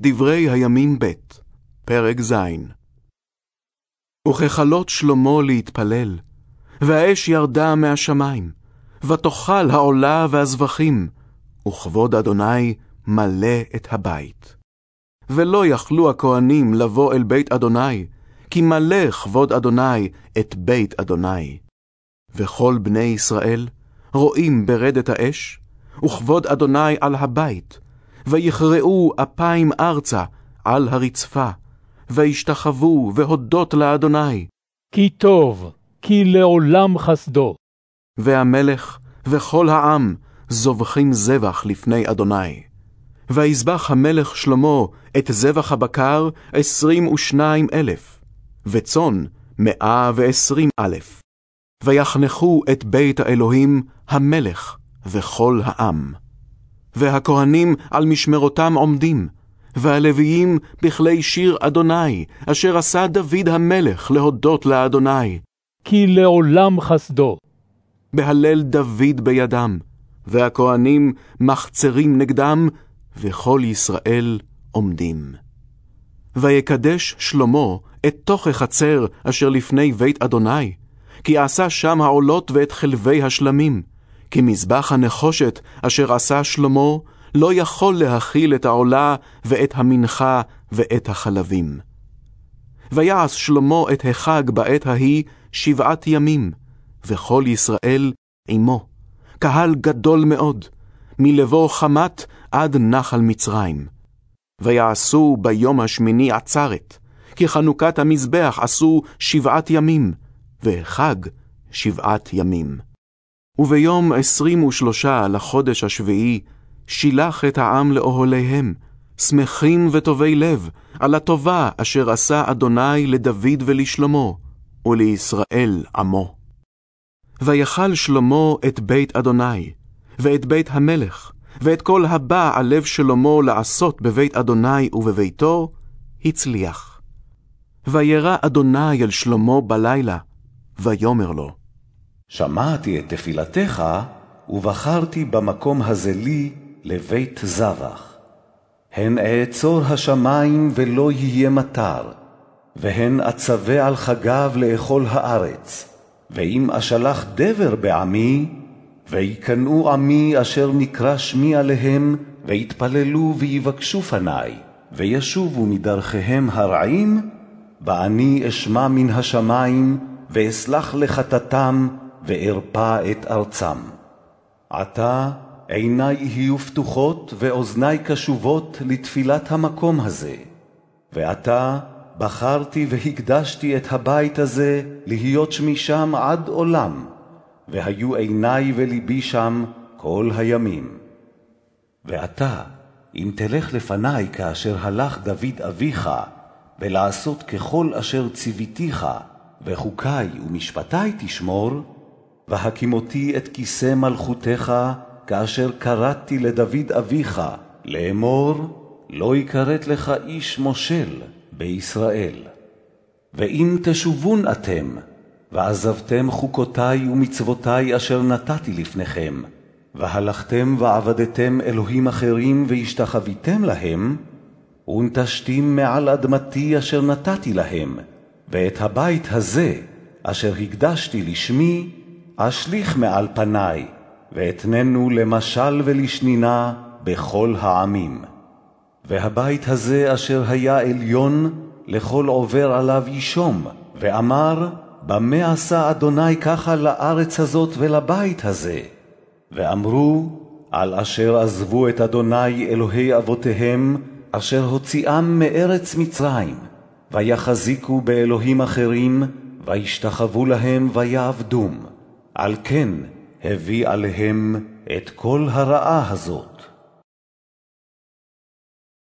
דברי הימים ב', פרק ז'. וככלות שלמה להתפלל, והאש ירדה מהשמיים, ותאכל העולה והזבחים, וכבוד אדוני מלא את הבית. ולא יכלו הכהנים לבוא אל בית אדוני, כי מלא כבוד אדוני את בית אדוני. וכל בני ישראל רואים ברדת האש, וכבוד אדוני על הבית, ויכרעו אפיים ארצה על הרצפה, וישתחוו והודות לאדוני. כי טוב, כי לעולם חסדו. והמלך וכל העם זובחים זבח לפני אדוני. ויזבח המלך שלמה את זבח הבקר עשרים ושניים אלף, וצאן מאה ועשרים אלף. ויחנכו את בית האלוהים המלך וכל העם. והכהנים על משמרותם עומדים, והלוויים בכלי שיר אדוני, אשר עשה דוד המלך להודות לאדוני. כי לעולם חסדו. בהלל דוד בידם, והכהנים מחצרים נגדם, וכל ישראל עומדים. ויקדש שלמה את תוך החצר אשר לפני בית אדוני, כי עשה שם העולות ואת חלבי השלמים, כי מזבח הנחושת אשר עשה שלמה לא יכול להכיל את העולה ואת המנחה ואת החלבים. ויעש שלמה את החג בעת ההיא שבעת ימים, וכל ישראל עמו, קהל גדול מאוד, מלבוא חמת עד נחל מצרים. ויעשו ביום השמיני עצרת, כי חנוכת המזבח עשו שבעת ימים, והחג שבעת ימים. וביום עשרים ושלושה לחודש השביעי, שילח את העם לאוהליהם, שמחים וטובי לב, על הטובה אשר עשה אדוני לדוד ולשלמה, ולישראל עמו. ויכל שלמה את בית אדוני, ואת בית המלך, ואת כל הבא על לב שלמה לעשות בבית אדוני ובביתו, הצליח. וירא אדוני אל שלמה בלילה, ויאמר לו, שמעתי את תפילתך, ובחרתי במקום הזה לי לבית זבח. הן אעצור השמיים ולא יהיה מטר, והן אצווה על חגיו לאכול הארץ. ואם אשלח דבר בעמי, ויקנאו עמי אשר נקרא שמי עליהם, ויתפללו ויבקשו פני, וישובו מדרכיהם הרעים, ואני אשמע מן השמיים, ואסלח לחטאתם, וארפא את ארצם. עתה עיני יהיו פתוחות ואוזני קשובות לתפילת המקום הזה. ועתה בחרתי והקדשתי את הבית הזה להיות שמי שם עד עולם, והיו עיני ולבי שם כל הימים. ועתה, אם תלך לפני כאשר הלך דוד אביך, ולעשות ככל אשר ציוויתיך, וחוקי ומשפטי תשמור, והקימותי את כיסא מלכותך, כאשר קראתי לדוד אביך, לאמור, לא יכרת לך איש מושל בישראל. ואם תשובון אתם, ועזבתם חוקותי ומצוותי אשר נתתי לפניכם, והלכתם ועבדתם אלוהים אחרים והשתחוויתם להם, ונטשתים מעל אדמתי אשר נתתי להם, ואת הבית הזה, אשר הקדשתי לשמי, אשליך מעל פניי, ואתננו למשל ולשנינה בכל העמים. והבית הזה אשר היה עליון, לכל עובר עליו ישום, ואמר, במה עשה אדוני ככה לארץ הזאת ולבית הזה? ואמרו, על אשר עזבו את אדוני אלוהי אבותיהם, אשר הוציאם מארץ מצרים, ויחזיקו באלוהים אחרים, וישתחוו להם ויעבדום. על כן הביא עליהם את כל הרעה הזאת.